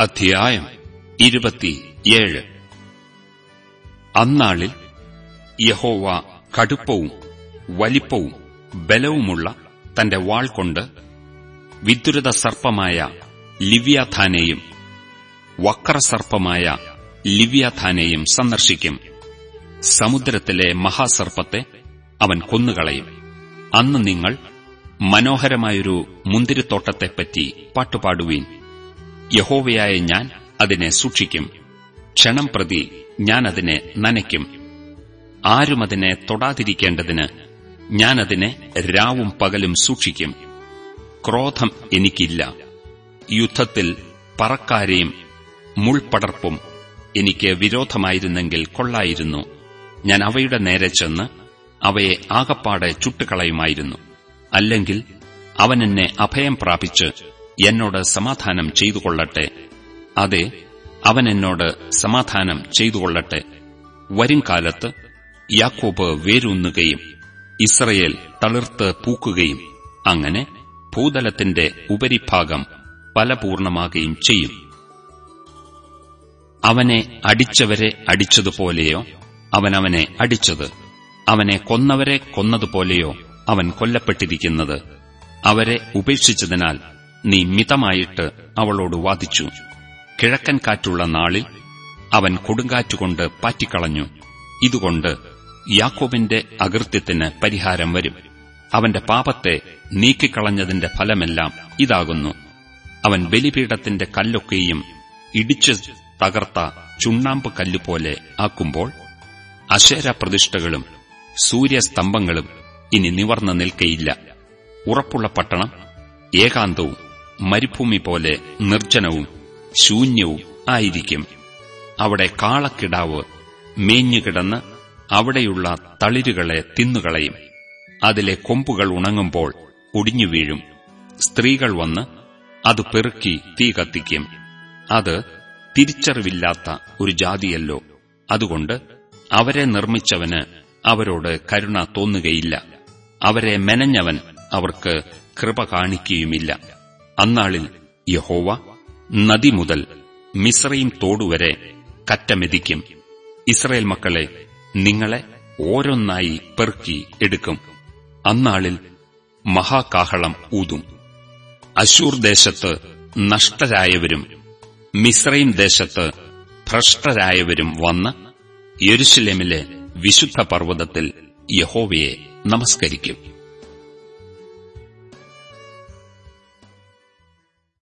അധ്യായം ഇരുപത്തിയേഴ്. അന്നാളിൽ യഹോവ കടുപ്പവും വലിപ്പവും ബലവുമുള്ള തന്റെ വാൾ കൊണ്ട് വിദുരത സർപ്പമായ ലിവ്യാഥാനെയും വക്രസർപ്പമായ ലിവ്യാഥാനെയും സന്ദർശിക്കും. സമുദ്രത്തിലെ മഹാസർപ്പത്തെ അവൻ കൊന്നുകളയും. അന്ന് നിങ്ങൾ മനോഹരമായൊരു മുന്തിരിത്തോട്ടത്തെപ്പറ്റി പാട്ടുപാടുവീൻ. യഹോവയായ ഞാൻ അതിനെ സൂക്ഷിക്കും. ക്ഷണം പ്രതി ഞാൻ അതിനെ നനയ്ക്കും. ആരും അതിനെ തൊടാതിരിക്കേണ്ടതിന് ഞാൻ അതിനെ രാവും പകലും സൂക്ഷിക്കും. ക്രോധം എനിക്കില്ല. യുദ്ധത്തിൽ പറക്കാരെയും മുൾപടർപ്പും എനിക്ക് വിരോധമായിരുന്നെങ്കിൽ കൊള്ളായിരുന്നു. ഞാൻ അവയുടെ നേരെ ചെന്ന് അവയെ ആകപ്പാടെ ചുട്ടുകളയുമായിരുന്നു. അല്ലെങ്കിൽ അവൻ എന്നെ അഭയം പ്രാപിച്ച് എന്നോട് സമാധാനം ചെയ്തുകൊള്ളട്ടെ. അതെ അവൻ എന്നോട് സമാധാനം ചെയ്തുകൊള്ളട്ടെ. വരും കാലത്ത് യാക്കോബ് വേരൂന്നുകയും ഇസ്രയേൽ തളിർത്ത് പൂക്കുകയും അങ്ങനെ ഭൂതലത്തിന്റെ ഉപരിഭാഗം ഫലപൂർണമാകുകയും ചെയ്യും. അവനെ അടിച്ചവരെ അടിച്ചതുപോലെയോ? അവൻ അവനെ അടിച്ചത്. അവനെ കൊന്നവരെ കൊന്നതുപോലെയോ അവൻ കൊല്ലപ്പെട്ടിരിക്കുന്നത്? അവരെ ഉപേക്ഷിച്ചതിനാൽ നീ മിതമായിട്ട് അവളോട് വാദിച്ചു. കിഴക്കൻ കാറ്റുള്ള നാളിൽ അവൻ കൊടുങ്കാറ്റുകൊണ്ട് പാറ്റിക്കളഞ്ഞു. ഇതുകൊണ്ട് യാക്കോബിന്റെ അകൃത്യത്തിന് പരിഹാരം വരും. അവന്റെ പാപത്തെ നീക്കിക്കളഞ്ഞതിന്റെ ഫലമെല്ലാം ഇതാകുന്നു. അവൻ ബലിപീഠത്തിന്റെ കല്ലൊക്കെയും ഇടിച്ചു തകർത്ത ചുണ്ണാമ്പ് കല്ലുപോലെ ആക്കുമ്പോൾ അശേര പ്രതിഷ്ഠകളും സൂര്യസ്തംഭങ്ങളും ഇനി നിവർന്നു നിൽക്കയില്ല. ഉറപ്പുള്ള പട്ടണം ഏകാന്തവും മരുഭൂമി പോലെ നിർജനവും ശൂന്യവും ആയിരിക്കും. അവിടെ കാളക്കിടാവ് മേഞ്ഞുകിടന്ന് അവിടെയുള്ള തളിരുകളെ തിന്നുകളയും. അതിലെ കൊമ്പുകൾ ഉണങ്ങുമ്പോൾ ഒടിഞ്ഞു വീഴും. സ്ത്രീകൾ വന്ന് അത് പെറുക്കി തീ കത്തിക്കും. അത് തിരിച്ചറിവില്ലാത്ത ഒരു ജാതിയല്ലോ. അതുകൊണ്ട് അവരെ നിർമ്മിച്ചവന് അവരോട് കരുണ തോന്നുകയില്ല. അവരെ മെനഞ്ഞവൻ അവർക്ക് കൃപ കാണിക്കുകയുമില്ല. അന്നാളിൽ യഹോവ നദി മുതൽ മിശ്രയും തോടുവരെ കറ്റമെതിക്കും. ഇസ്രയേൽ മക്കളെ നിങ്ങളെ ഓരോന്നായി പെറുക്കി എടുക്കും. അന്നാളിൽ മഹാകാഹളം ഊതും. അശൂർ ദേശത്ത് നഷ്ടരായവരും മിശ്രയും ദേശത്ത് ഭ്രഷ്ടരായവരും വന്ന് യെരുഷലേമിലെ വിശുദ്ധ പർവതത്തിൽ യഹോവയെ നമസ്കരിക്കും.